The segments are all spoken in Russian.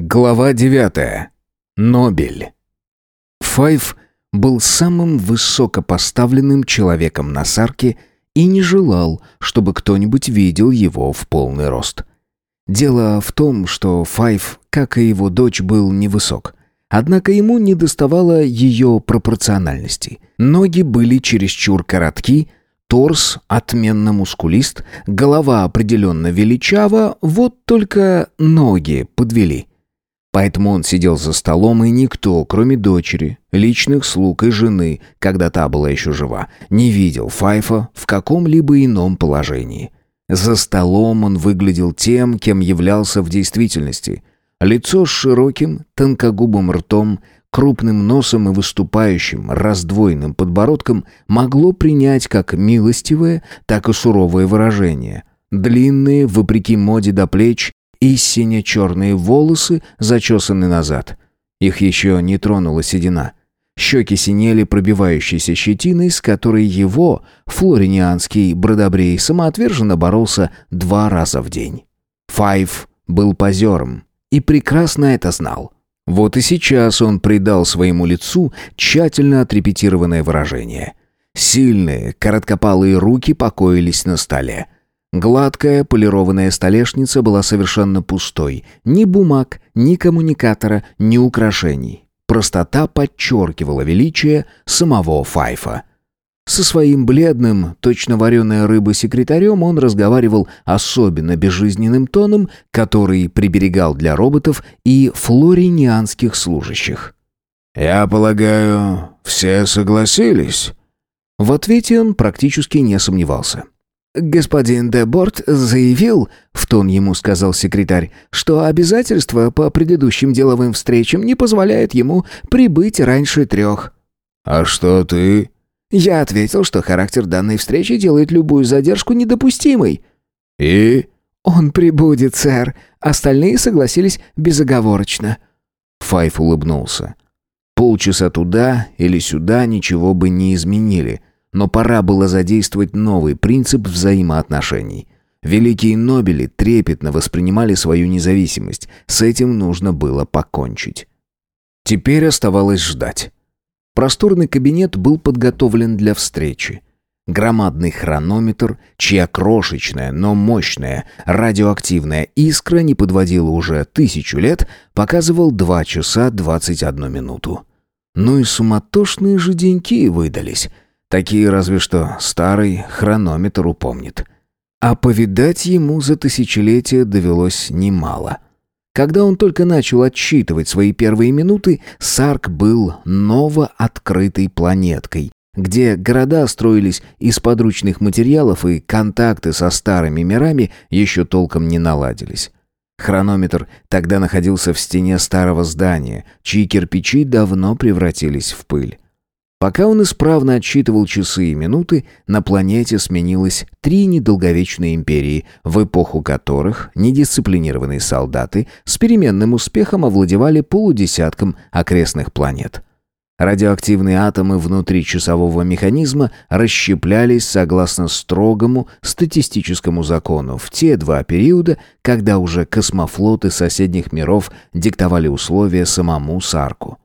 Глава 9. Нобель. Файв был самым высокопоставленным человеком на Сарке и не желал, чтобы кто-нибудь видел его в полный рост. Дело в том, что Файв, как и его дочь, был невысок. Однако ему не доставало ее пропорциональности. Ноги были чересчур коротки, торс отменно мускулист, голова определенно величава, вот только ноги подвели. Поэтому он сидел за столом, и никто, кроме дочери, личных слуг и жены, когда та была еще жива, не видел Файфа в каком-либо ином положении. За столом он выглядел тем, кем являлся в действительности. Лицо с широким, тонкогубым ртом, крупным носом и выступающим, раздвоенным подбородком могло принять как милостивое, так и суровое выражение. Длинные, вопреки моде до плеч, и сине-черные волосы зачесаны назад. Их еще не тронула седина. Щеки синели пробивающейся щетиной, с которой его, флоринианский бродобрей, самоотверженно боролся два раза в день. Файв был позером и прекрасно это знал. Вот и сейчас он придал своему лицу тщательно отрепетированное выражение. Сильные, короткопалые руки покоились на столе. Гладкая полированная столешница была совершенно пустой. Ни бумаг, ни коммуникатора, ни украшений. Простота подчеркивала величие самого Файфа. Со своим бледным, точно вареная рыба секретарем он разговаривал особенно безжизненным тоном, который приберегал для роботов и флоринианских служащих. «Я полагаю, все согласились?» В ответе он практически не сомневался. «Господин Деборт заявил, — в тон ему сказал секретарь, — что обязательства по предыдущим деловым встречам не позволяют ему прибыть раньше трех». «А что ты?» Я ответил, что характер данной встречи делает любую задержку недопустимой. «И?» «Он прибудет, сэр». Остальные согласились безоговорочно. Файф улыбнулся. Полчаса туда или сюда ничего бы не изменили — но пора было задействовать новый принцип взаимоотношений. Великие Нобели трепетно воспринимали свою независимость. С этим нужно было покончить. Теперь оставалось ждать. Просторный кабинет был подготовлен для встречи. Громадный хронометр, чья крошечная, но мощная радиоактивная искра не подводила уже тысячу лет, показывал 2 часа 21 минуту. Ну и суматошные же деньки выдались — Такие разве что старый хронометр упомнит. А повидать ему за тысячелетия довелось немало. Когда он только начал отсчитывать свои первые минуты, Сарк был новооткрытой планеткой, где города строились из подручных материалов и контакты со старыми мирами еще толком не наладились. Хронометр тогда находился в стене старого здания, чьи кирпичи давно превратились в пыль. Пока он исправно отсчитывал часы и минуты, на планете сменилось три недолговечные империи, в эпоху которых недисциплинированные солдаты с переменным успехом овладевали полудесятком окрестных планет. Радиоактивные атомы внутри часового механизма расщеплялись согласно строгому статистическому закону в те два периода, когда уже космофлоты соседних миров диктовали условия самому Сарку.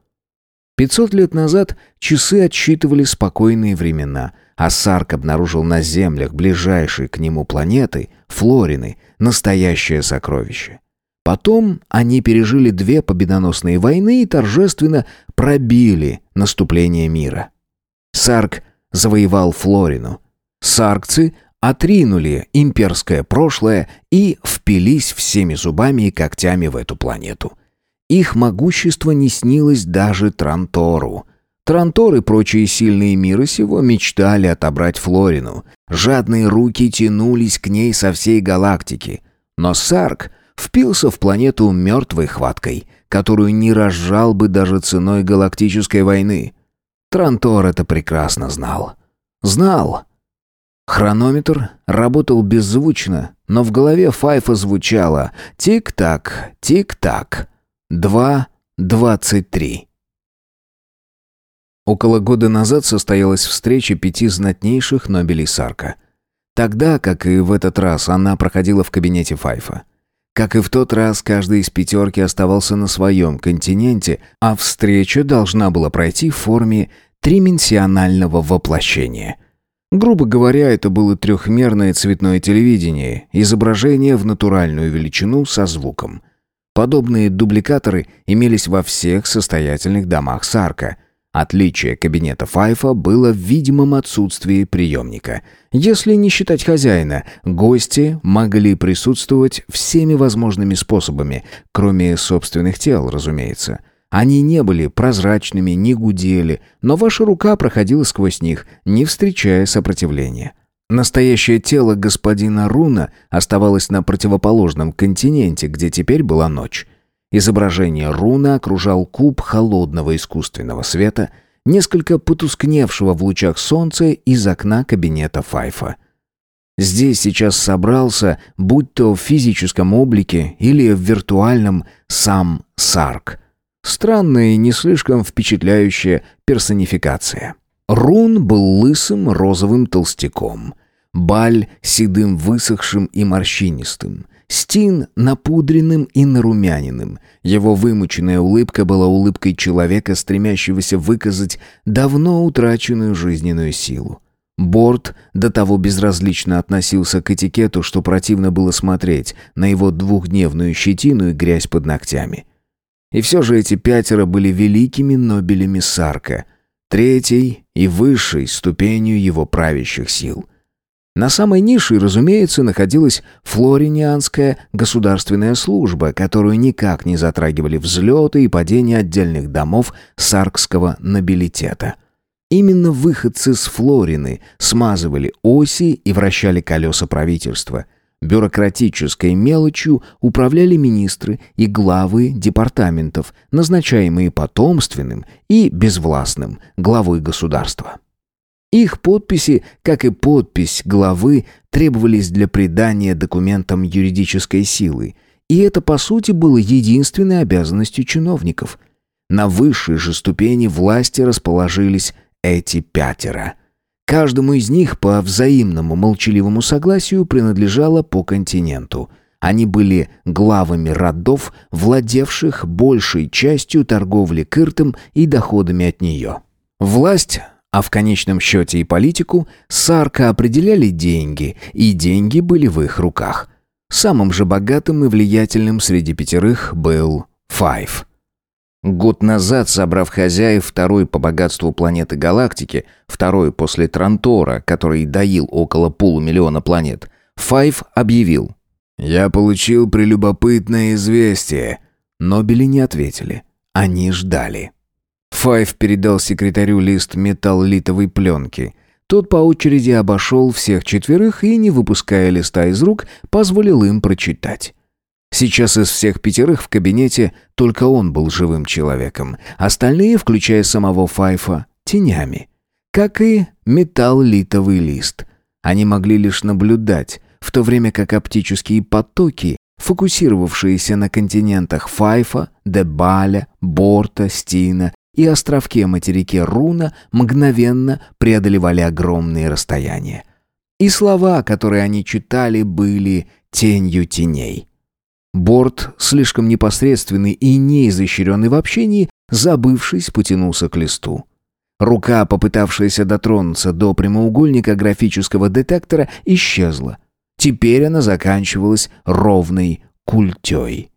Пятьсот лет назад часы отсчитывали спокойные времена, а Сарк обнаружил на землях ближайшей к нему планеты, Флорины, настоящее сокровище. Потом они пережили две победоносные войны и торжественно пробили наступление мира. Сарк завоевал Флорину. Саркцы отринули имперское прошлое и впились всеми зубами и когтями в эту планету – их могущество не снилось даже Трантору. Трантор и прочие сильные миры сего мечтали отобрать Флорину. Жадные руки тянулись к ней со всей галактики. Но Сарк впился в планету мертвой хваткой, которую не разжал бы даже ценой галактической войны. Трантор это прекрасно знал. Знал. Хронометр работал беззвучно, но в голове Файфа звучало «Тик-так, тик-так». Два двадцать три. Около года назад состоялась встреча пяти знатнейших Нобелей Сарка. Тогда, как и в этот раз, она проходила в кабинете Файфа. Как и в тот раз, каждый из пятерки оставался на своем континенте, а встреча должна была пройти в форме трименсионального воплощения. Грубо говоря, это было трехмерное цветное телевидение, изображение в натуральную величину со звуком. Подобные дубликаторы имелись во всех состоятельных домах Сарка – Отличие кабинета Файфа было в видимом отсутствии приемника. Если не считать хозяина, гости могли присутствовать всеми возможными способами, кроме собственных тел, разумеется. Они не были прозрачными, не гудели, но ваша рука проходила сквозь них, не встречая сопротивления. Настоящее тело господина Руна оставалось на противоположном континенте, где теперь была ночь. Изображение руна окружал куб холодного искусственного света, несколько потускневшего в лучах солнца из окна кабинета Файфа. Здесь сейчас собрался, будь то в физическом облике или в виртуальном, сам Сарк. Странная и не слишком впечатляющая персонификация. Рун был лысым розовым толстяком. Баль седым высохшим и морщинистым. Стин напудренным и нарумяненным. Его вымученная улыбка была улыбкой человека, стремящегося выказать давно утраченную жизненную силу. Борт до того безразлично относился к этикету, что противно было смотреть на его двухдневную щетину и грязь под ногтями. И все же эти пятеро были великими нобелями Сарка, третьей и высшей ступенью его правящих сил — на самой нише, разумеется, находилась Флоринианская государственная служба, которую никак не затрагивали взлеты и падения отдельных домов саркского нобилитета. Именно выходцы с Флорины смазывали оси и вращали колеса правительства. Бюрократической мелочью управляли министры и главы департаментов, назначаемые потомственным и безвластным главой государства. Их подписи, как и подпись главы, требовались для придания документам юридической силы, и это, по сути, было единственной обязанностью чиновников. На высшей же ступени власти расположились эти пятеро. Каждому из них по взаимному молчаливому согласию принадлежало по континенту. Они были главами родов, владевших большей частью торговли кыртом и доходами от нее. Власть а в конечном счете и политику, Сарка определяли деньги, и деньги были в их руках. Самым же богатым и влиятельным среди пятерых был Файв. Год назад, собрав хозяев второй по богатству планеты галактики, второй после Трантора, который доил около полумиллиона планет, Файв объявил «Я получил прелюбопытное известие». Нобели не ответили. Они ждали. Файв передал секретарю лист металлитовой пленки. Тот по очереди обошел всех четверых и, не выпуская листа из рук, позволил им прочитать. Сейчас из всех пятерых в кабинете только он был живым человеком, остальные, включая самого Файфа, тенями. Как и металлитовый лист. Они могли лишь наблюдать, в то время как оптические потоки, фокусировавшиеся на континентах Файфа, Дебаля, Борта, Стина и островке-материке Руна мгновенно преодолевали огромные расстояния. И слова, которые они читали, были тенью теней. Борт, слишком непосредственный и неизощренный в общении, забывшись, потянулся к листу. Рука, попытавшаяся дотронуться до прямоугольника графического детектора, исчезла. Теперь она заканчивалась ровной культей.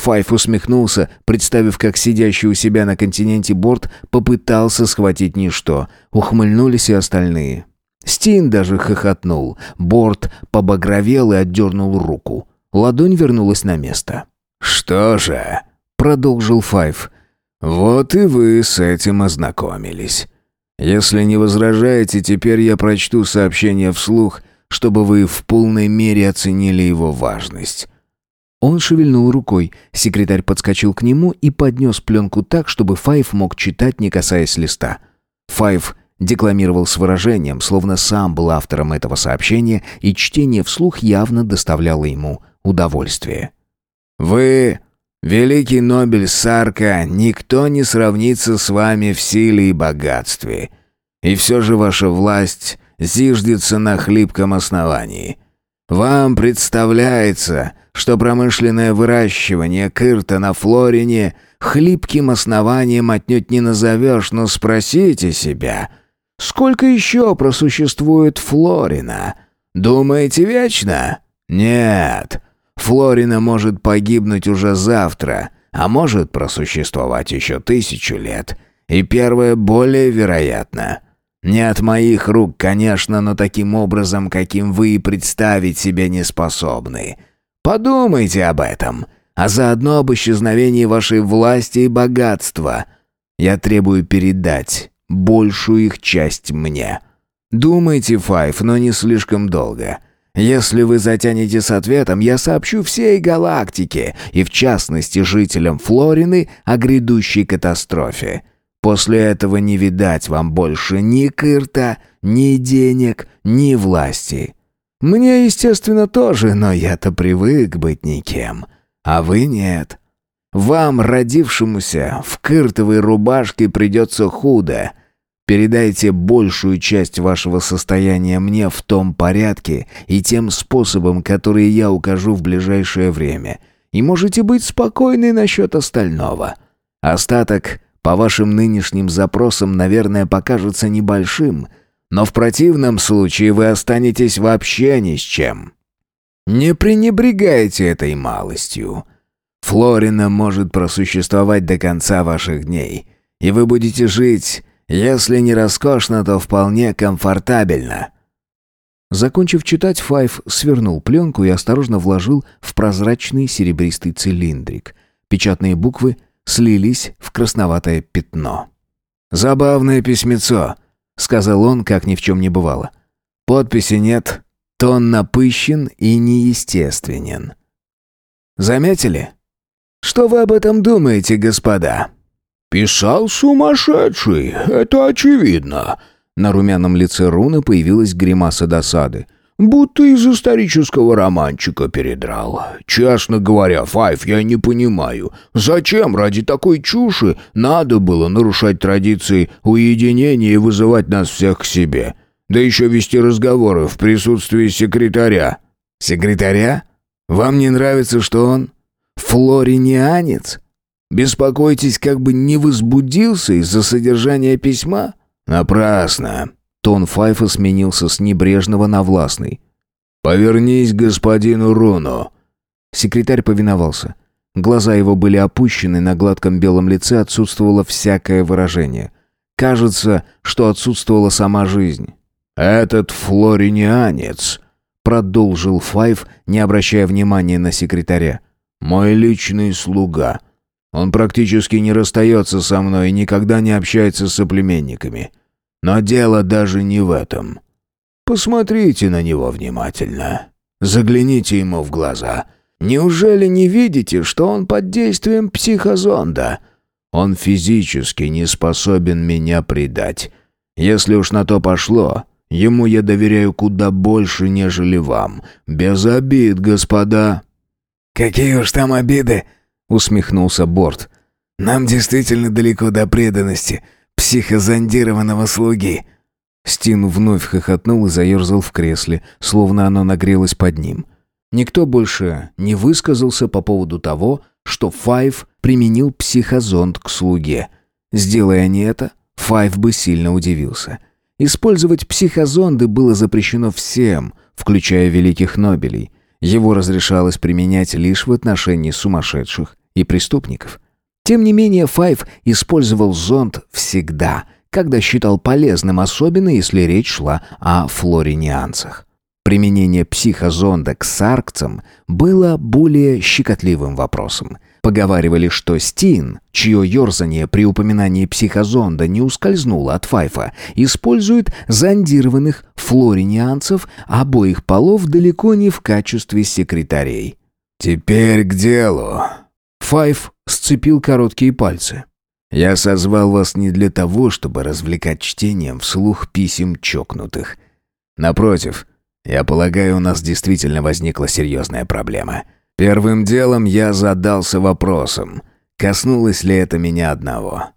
Файф усмехнулся, представив, как сидящий у себя на континенте борт попытался схватить ничто. Ухмыльнулись и остальные. Стин даже хохотнул. Борт побагровел и отдернул руку. Ладонь вернулась на место. «Что же?» — продолжил Файф. «Вот и вы с этим ознакомились. Если не возражаете, теперь я прочту сообщение вслух, чтобы вы в полной мере оценили его важность. Он шевельнул рукой. Секретарь подскочил к нему и поднес пленку так, чтобы Файв мог читать, не касаясь листа. Файв декламировал с выражением, словно сам был автором этого сообщения, и чтение вслух явно доставляло ему удовольствие. «Вы, великий Нобель Сарка, никто не сравнится с вами в силе и богатстве. И все же ваша власть зиждется на хлипком основании. Вам представляется, что промышленное выращивание кырта на Флорине хлипким основанием отнюдь не назовешь, но спросите себя, сколько еще просуществует Флорина? Думаете, вечно? Нет. Флорина может погибнуть уже завтра, а может просуществовать еще тысячу лет. И первое более вероятно. Не от моих рук, конечно, но таким образом, каким вы и представить себе не способны. Подумайте об этом, а заодно об исчезновении вашей власти и богатства. Я требую передать большую их часть мне. Думайте, Файв, но не слишком долго. Если вы затянете с ответом, я сообщу всей галактике, и в частности жителям Флорины, о грядущей катастрофе. После этого не видать вам больше ни кырта, ни денег, ни власти. Мне, естественно, тоже, но я-то привык быть никем, а вы нет. Вам, родившемуся в кыртовой рубашке, придется худо. Передайте большую часть вашего состояния мне в том порядке и тем способом, которые я укажу в ближайшее время. И можете быть спокойны насчет остального. Остаток, по вашим нынешним запросам, наверное, покажется небольшим, но в противном случае вы останетесь вообще ни с чем. Не пренебрегайте этой малостью. Флорина может просуществовать до конца ваших дней, и вы будете жить если не роскошно, то вполне комфортабельно». Закончив читать, Файв свернул пленку и осторожно вложил в прозрачный серебристый цилиндрик. Печатные буквы слились в красноватое пятно. «Забавное письмецо», — сказал он, как ни в чем не бывало. «Подписи нет, тон напыщен и неестественен». «Заметили? Что вы об этом думаете, господа?» «Писал сумасшедший, это очевидно». На румяном лице Руна появилась гримаса досады. «Будто из исторического романчика передрал. Честно говоря, Файв, я не понимаю, зачем ради такой чуши надо было нарушать традиции уединения и вызывать нас всех к себе? Да еще вести разговоры в присутствии секретаря». «Секретаря? Вам не нравится, что он флоринианец?» Беспокойтесь, как бы не возбудился из-за содержания письма? Напрасно. Тон Файфа сменился с небрежного на властный. «Повернись господину Руну». Секретарь повиновался. Глаза его были опущены, на гладком белом лице отсутствовало всякое выражение. Кажется, что отсутствовала сама жизнь. «Этот флоринианец», — продолжил Файф, не обращая внимания на секретаря. «Мой личный слуга». Он практически не расстается со мной и никогда не общается с соплеменниками. Но дело даже не в этом. Посмотрите на него внимательно. Загляните ему в глаза. Неужели не видите, что он под действием психозонда? Он физически не способен меня предать. Если уж на то пошло, ему я доверяю куда больше, нежели вам. Без обид, господа». «Какие уж там обиды!» усмехнулся Борт. Нам действительно далеко до преданности психозондированного слуги. Стин вновь хохотнул и заерзал в кресле, словно оно нагрелось под ним. Никто больше не высказался по поводу того, что Файв применил психозонд к слуге. Сделая они это, Файв бы сильно удивился. Использовать психозонды было запрещено всем, включая великих Нобелей. Его разрешалось применять лишь в отношении сумасшедших и преступников. Тем не менее, Файв использовал зонд всегда, когда считал полезным, особенно если речь шла о флоринианцах. Применение психозонда к саркцам было более щекотливым вопросом. Поговаривали, что Стин, чье ерзание при упоминании психозонда не ускользнуло от Файфа, использует зондированных флоринианцев обоих полов далеко не в качестве секретарей. «Теперь к делу», Файв сцепил короткие пальцы. «Я созвал вас не для того, чтобы развлекать чтением вслух писем чокнутых. Напротив, я полагаю, у нас действительно возникла серьезная проблема. Первым делом я задался вопросом, коснулось ли это меня одного.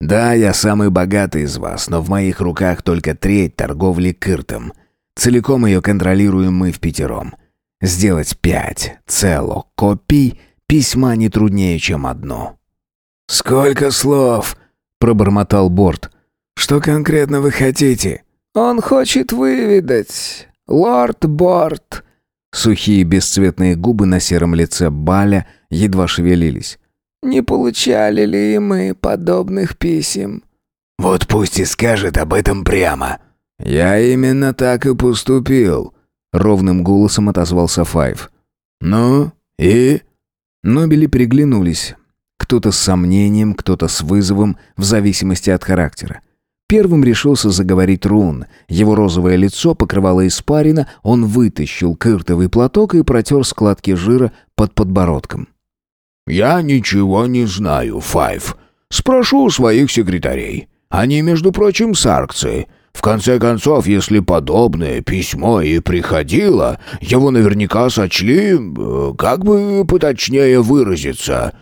Да, я самый богатый из вас, но в моих руках только треть торговли кыртом. Целиком ее контролируем мы в пятером. Сделать пять цело копий письма не труднее, чем одно. «Сколько слов?» — пробормотал Борт. «Что конкретно вы хотите?» «Он хочет выведать. Лорд Борт». Сухие бесцветные губы на сером лице Баля едва шевелились. «Не получали ли мы подобных писем?» «Вот пусть и скажет об этом прямо». «Я именно так и поступил», — ровным голосом отозвался Файв. «Ну, и?» Нобели приглянулись. Кто-то с сомнением, кто-то с вызовом, в зависимости от характера. Первым решился заговорить Рун. Его розовое лицо покрывало испарина, он вытащил кыртовый платок и протер складки жира под подбородком. «Я ничего не знаю, Файв. Спрошу у своих секретарей. Они, между прочим, саркцы. В конце концов, если подобное письмо и приходило, его наверняка сочли, э, как бы поточнее выразиться,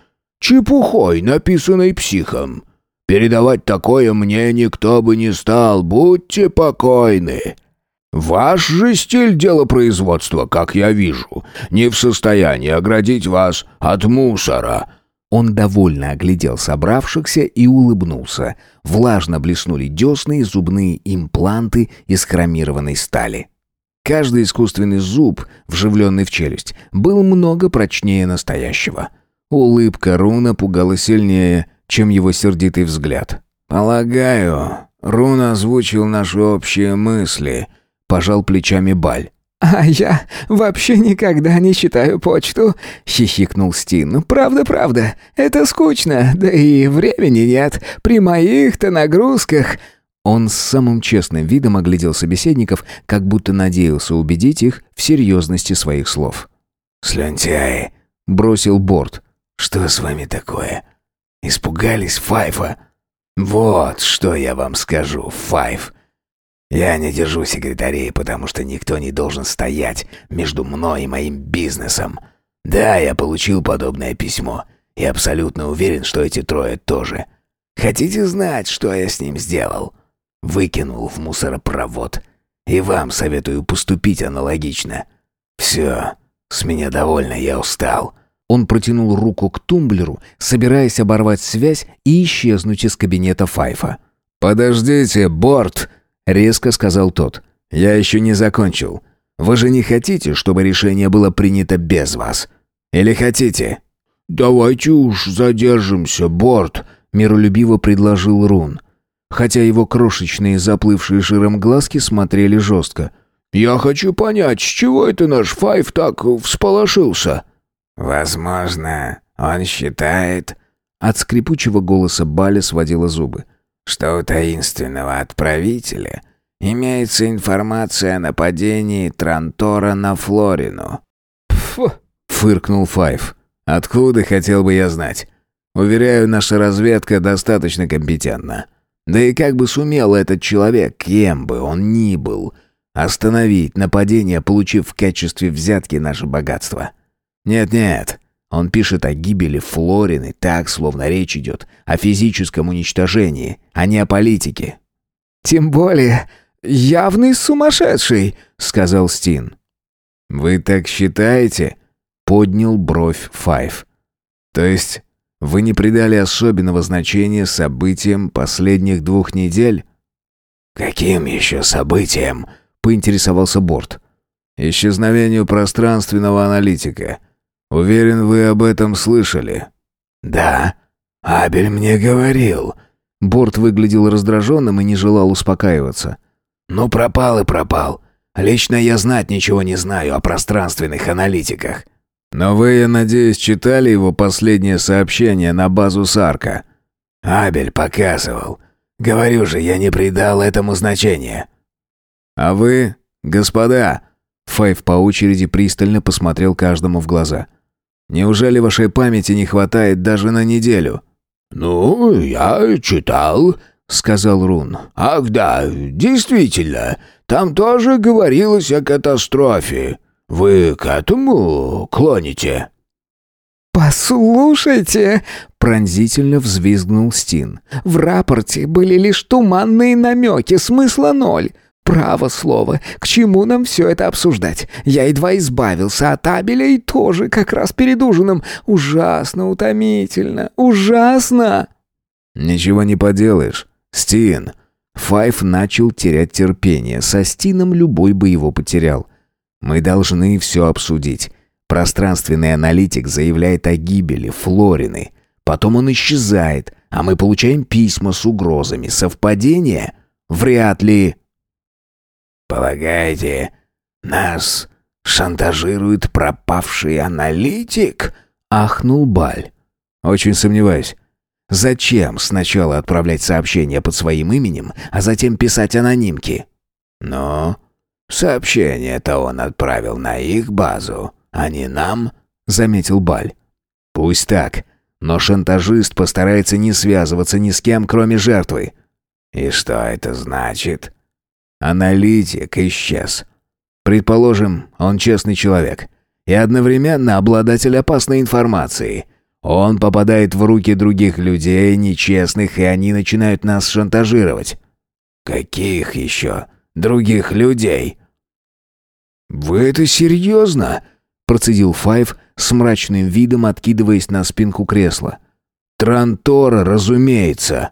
чепухой, написанной психом. Передавать такое мне никто бы не стал, будьте покойны. Ваш же стиль делопроизводства, как я вижу, не в состоянии оградить вас от мусора». Он довольно оглядел собравшихся и улыбнулся. Влажно блеснули десны и зубные импланты из хромированной стали. Каждый искусственный зуб, вживленный в челюсть, был много прочнее настоящего. Улыбка Руна пугала сильнее, чем его сердитый взгляд. «Полагаю, Рун озвучил наши общие мысли», — пожал плечами Баль. «А я вообще никогда не читаю почту», — хихикнул Стин. «Правда, правда, это скучно, да и времени нет. При моих-то нагрузках...» Он с самым честным видом оглядел собеседников, как будто надеялся убедить их в серьезности своих слов. «Слюнтяи!» — бросил Борт. «Что с вами такое? Испугались Файфа? Вот что я вам скажу, Файф. Я не держу секретарей, потому что никто не должен стоять между мной и моим бизнесом. Да, я получил подобное письмо и абсолютно уверен, что эти трое тоже. Хотите знать, что я с ним сделал? Выкинул в мусоропровод. И вам советую поступить аналогично. Все, с меня довольно, я устал. Он протянул руку к тумблеру, собираясь оборвать связь и исчезнуть из кабинета Файфа. «Подождите, Борт!» — резко сказал тот. «Я еще не закончил. Вы же не хотите, чтобы решение было принято без вас? Или хотите?» «Давайте уж задержимся, Борт», — миролюбиво предложил Рун. Хотя его крошечные, заплывшие жиром глазки смотрели жестко. «Я хочу понять, с чего это наш Файв так всполошился?» «Возможно, он считает...» От скрипучего голоса Баля сводила зубы. «Что у таинственного отправителя имеется информация о нападении Трантора на Флорину». «Фу!» — фыркнул Файв. «Откуда, хотел бы я знать? Уверяю, наша разведка достаточно компетентна. Да и как бы сумел этот человек, кем бы он ни был, остановить нападение, получив в качестве взятки наше богатство?» Нет-нет, он пишет о гибели Флорины так, словно речь идет о физическом уничтожении, а не о политике. «Тем более явный сумасшедший», — сказал Стин. «Вы так считаете?» — поднял бровь Файв. «То есть вы не придали особенного значения событиям последних двух недель?» «Каким еще событиям?» — поинтересовался Борт. «Исчезновению пространственного аналитика. Уверен, вы об этом слышали». «Да, Абель мне говорил». Борт выглядел раздраженным и не желал успокаиваться. «Ну, пропал и пропал. Лично я знать ничего не знаю о пространственных аналитиках». «Но вы, я надеюсь, читали его последнее сообщение на базу Сарка?» «Абель показывал. Говорю же, я не придал этому значения». «А вы, господа...» Файв по очереди пристально посмотрел каждому в глаза. Неужели вашей памяти не хватает даже на неделю?» «Ну, я читал», — сказал Рун. «Ах да, действительно, там тоже говорилось о катастрофе. Вы к этому клоните?» «Послушайте!» — пронзительно взвизгнул Стин. «В рапорте были лишь туманные намеки, смысла ноль. Право слово, к чему нам все это обсуждать? Я едва избавился от Абеля и тоже как раз перед ужином. Ужасно утомительно, ужасно!» «Ничего не поделаешь. Стин!» Файв начал терять терпение. Со Стином любой бы его потерял. «Мы должны все обсудить. Пространственный аналитик заявляет о гибели Флорины. Потом он исчезает, а мы получаем письма с угрозами. Совпадение? Вряд ли. «Полагаете, нас шантажирует пропавший аналитик?» — ахнул Баль. «Очень сомневаюсь. Зачем сначала отправлять сообщение под своим именем, а затем писать анонимки?» «Ну, сообщение-то он отправил на их базу, а не нам», — заметил Баль. «Пусть так, но шантажист постарается не связываться ни с кем, кроме жертвы». «И что это значит?» Аналитик исчез. Предположим, он честный человек. И одновременно обладатель опасной информации. Он попадает в руки других людей, нечестных, и они начинают нас шантажировать. «Каких еще других людей?» «Вы это серьезно?» Процедил Файв с мрачным видом, откидываясь на спинку кресла. «Трантора, разумеется!»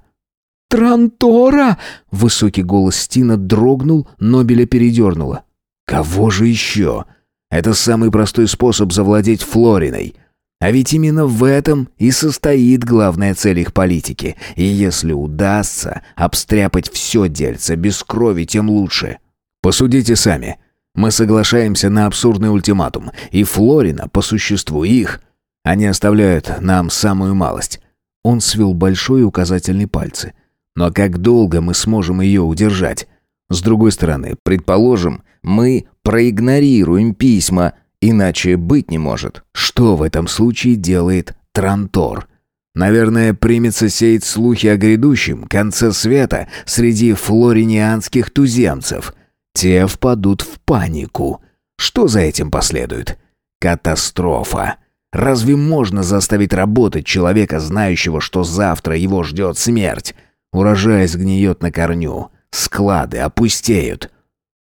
Трантора!» Высокий голос Стина дрогнул, Нобеля передернуло. «Кого же еще? Это самый простой способ завладеть Флориной. А ведь именно в этом и состоит главная цель их политики. И если удастся обстряпать все дельце без крови, тем лучше. Посудите сами. Мы соглашаемся на абсурдный ультиматум, и Флорина, по существу их, они оставляют нам самую малость». Он свел большой и указательный пальцы – но как долго мы сможем ее удержать? С другой стороны, предположим, мы проигнорируем письма, иначе быть не может. Что в этом случае делает Трантор? Наверное, примется сеять слухи о грядущем конце света среди флоринианских туземцев. Те впадут в панику. Что за этим последует? Катастрофа. Разве можно заставить работать человека, знающего, что завтра его ждет смерть? Урожай сгниет на корню. Склады опустеют.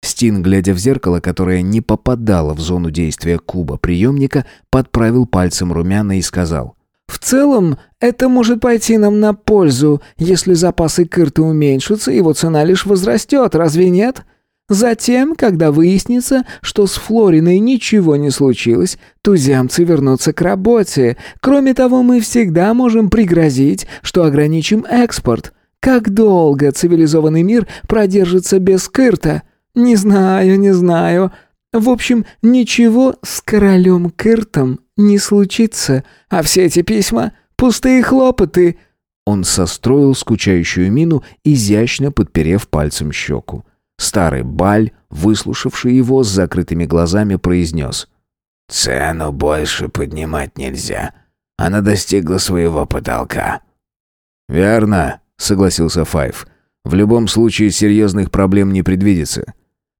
Стин, глядя в зеркало, которое не попадало в зону действия куба приемника, подправил пальцем румяна и сказал. «В целом, это может пойти нам на пользу. Если запасы кырты уменьшатся, его цена лишь возрастет, разве нет?» Затем, когда выяснится, что с Флориной ничего не случилось, туземцы вернутся к работе. Кроме того, мы всегда можем пригрозить, что ограничим экспорт. Как долго цивилизованный мир продержится без Кырта? Не знаю, не знаю. В общем, ничего с королем Кыртом не случится, а все эти письма — пустые хлопоты». Он состроил скучающую мину, изящно подперев пальцем щеку. Старый Баль, выслушавший его с закрытыми глазами, произнес. «Цену больше поднимать нельзя. Она достигла своего потолка». «Верно», согласился Файв. В любом случае серьезных проблем не предвидится.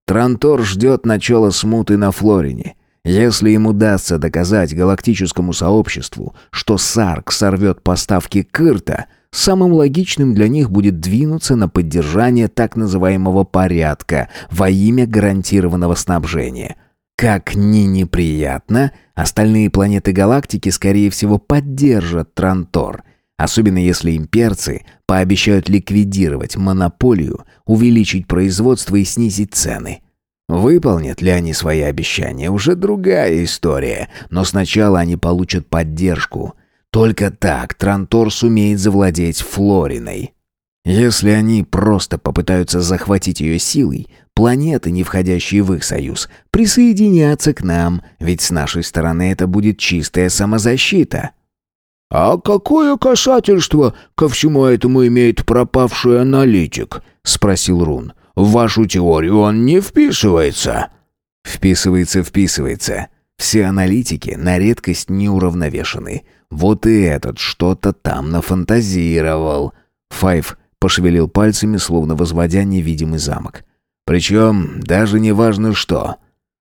Трантор ждет начала смуты на Флорине. Если ему удастся доказать галактическому сообществу, что Сарк сорвет поставки Кырта, самым логичным для них будет двинуться на поддержание так называемого порядка во имя гарантированного снабжения. Как ни неприятно, остальные планеты галактики, скорее всего, поддержат Трантор – Особенно если имперцы пообещают ликвидировать монополию, увеличить производство и снизить цены. Выполнят ли они свои обещания, уже другая история, но сначала они получат поддержку. Только так Трантор сумеет завладеть Флориной. Если они просто попытаются захватить ее силой, планеты, не входящие в их союз, присоединятся к нам, ведь с нашей стороны это будет чистая самозащита. «А какое касательство ко всему этому имеет пропавший аналитик?» — спросил Рун. «В вашу теорию он не вписывается». «Вписывается, вписывается. Все аналитики на редкость неуравновешены. Вот и этот что-то там нафантазировал». Файв пошевелил пальцами, словно возводя невидимый замок. «Причем даже не важно что».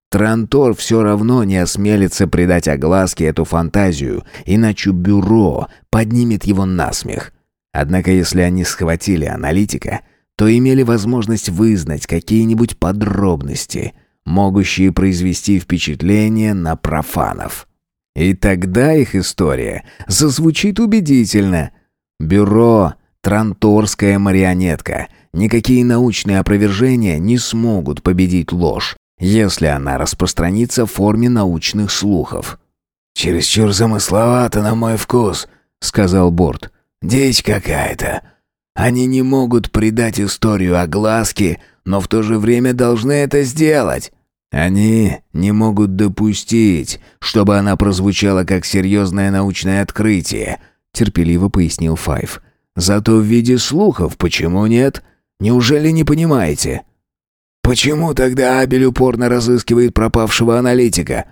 Трантор все равно не осмелится придать огласке эту фантазию, иначе бюро поднимет его насмех. Однако если они схватили аналитика, то имели возможность вызнать какие-нибудь подробности, могущие произвести впечатление на профанов. И тогда их история зазвучит убедительно. Бюро «Транторская марионетка». Никакие научные опровержения не смогут победить ложь, если она распространится в форме научных слухов. «Чересчур замысловато на мой вкус», — сказал Борт. «Дичь какая-то. Они не могут придать историю огласке, но в то же время должны это сделать. Они не могут допустить, чтобы она прозвучала как серьезное научное открытие», — терпеливо пояснил Файв. «Зато в виде слухов почему нет? Неужели не понимаете?» «Почему тогда Абель упорно разыскивает пропавшего аналитика?»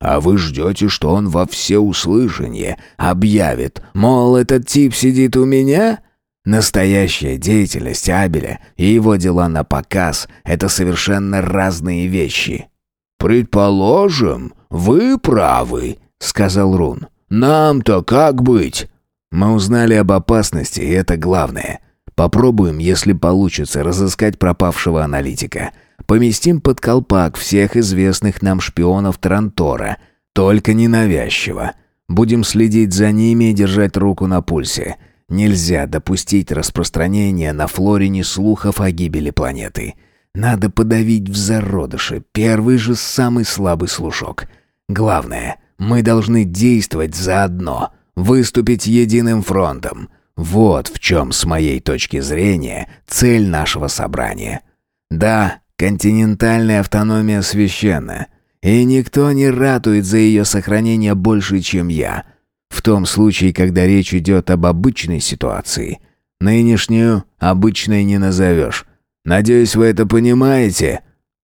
«А вы ждете, что он во всеуслышание объявит, мол, этот тип сидит у меня?» Настоящая деятельность Абеля и его дела на показ — это совершенно разные вещи. «Предположим, вы правы», — сказал Рун. «Нам-то как быть?» Мы узнали об опасности, и это главное. Попробуем, если получится, разыскать пропавшего аналитика. Поместим под колпак всех известных нам шпионов Трантора. Только ненавязчиво. Будем следить за ними и держать руку на пульсе. Нельзя допустить распространения на Флорине слухов о гибели планеты. Надо подавить в зародыше первый же самый слабый слушок. Главное, мы должны действовать заодно, выступить единым фронтом. Вот в чем, с моей точки зрения, цель нашего собрания. Да, континентальная автономия священна, и никто не ратует за ее сохранение больше, чем я. В том случае, когда речь идет об обычной ситуации. Нынешнюю обычной не назовешь. Надеюсь, вы это понимаете?»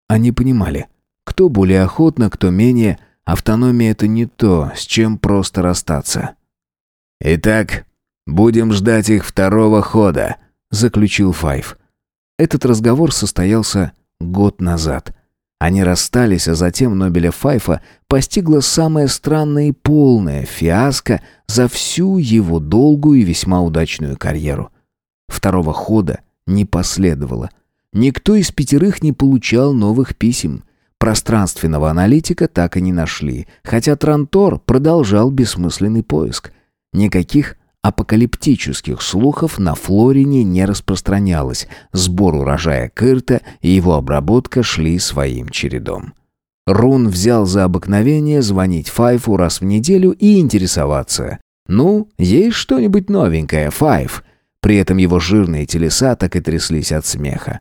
Они понимали. Кто более охотно, кто менее. Автономия — это не то, с чем просто расстаться. «Итак, будем ждать их второго хода», — заключил Файв. Этот разговор состоялся год назад. Они расстались, а затем Нобеля Файфа постигла самая странная и полная фиаско за всю его долгую и весьма удачную карьеру. Второго хода не последовало. Никто из пятерых не получал новых писем. Пространственного аналитика так и не нашли, хотя Трантор продолжал бессмысленный поиск. Никаких апокалиптических слухов на Флорине не распространялось. Сбор урожая Кырта и его обработка шли своим чередом. Рун взял за обыкновение звонить Файфу раз в неделю и интересоваться. «Ну, есть что-нибудь новенькое, Файф?» При этом его жирные телеса так и тряслись от смеха.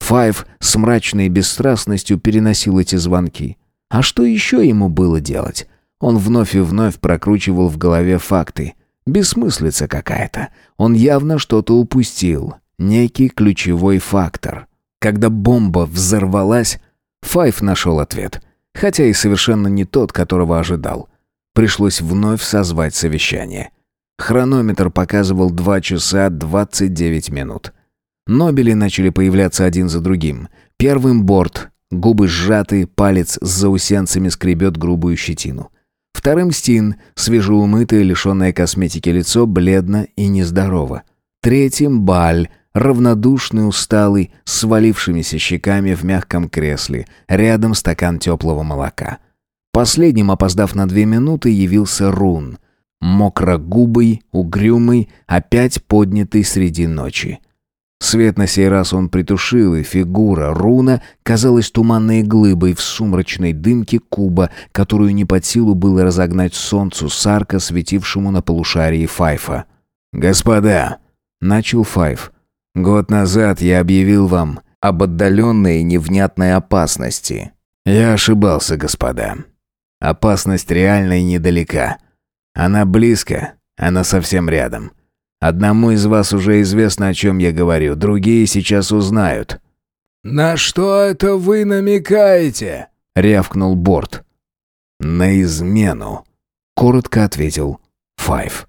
Файв с мрачной бесстрастностью переносил эти звонки. А что еще ему было делать? Он вновь и вновь прокручивал в голове факты – Бессмыслица какая-то. Он явно что-то упустил. Некий ключевой фактор. Когда бомба взорвалась, Файф нашел ответ. Хотя и совершенно не тот, которого ожидал. Пришлось вновь созвать совещание. Хронометр показывал 2 часа 29 минут. Нобели начали появляться один за другим. Первым борт, губы сжаты, палец с заусенцами скребет грубую щетину. Вторым Стин, свежеумытое, лишенное косметики лицо, бледно и нездорово. Третьим Баль, равнодушный, усталый, с свалившимися щеками в мягком кресле, рядом стакан теплого молока. Последним, опоздав на две минуты, явился Рун. Мокрогубый, угрюмый, опять поднятый среди ночи. Свет на сей раз он притушил, и фигура руна казалась туманной глыбой в сумрачной дымке куба, которую не под силу было разогнать солнцу сарка, светившему на полушарии Файфа. «Господа!» — начал Файф. «Год назад я объявил вам об отдаленной и невнятной опасности. Я ошибался, господа. Опасность реальная и недалека. Она близко, она совсем рядом». Одному из вас уже известно, о чем я говорю, другие сейчас узнают». «На что это вы намекаете?» — рявкнул Борт. «На измену», — коротко ответил Файв.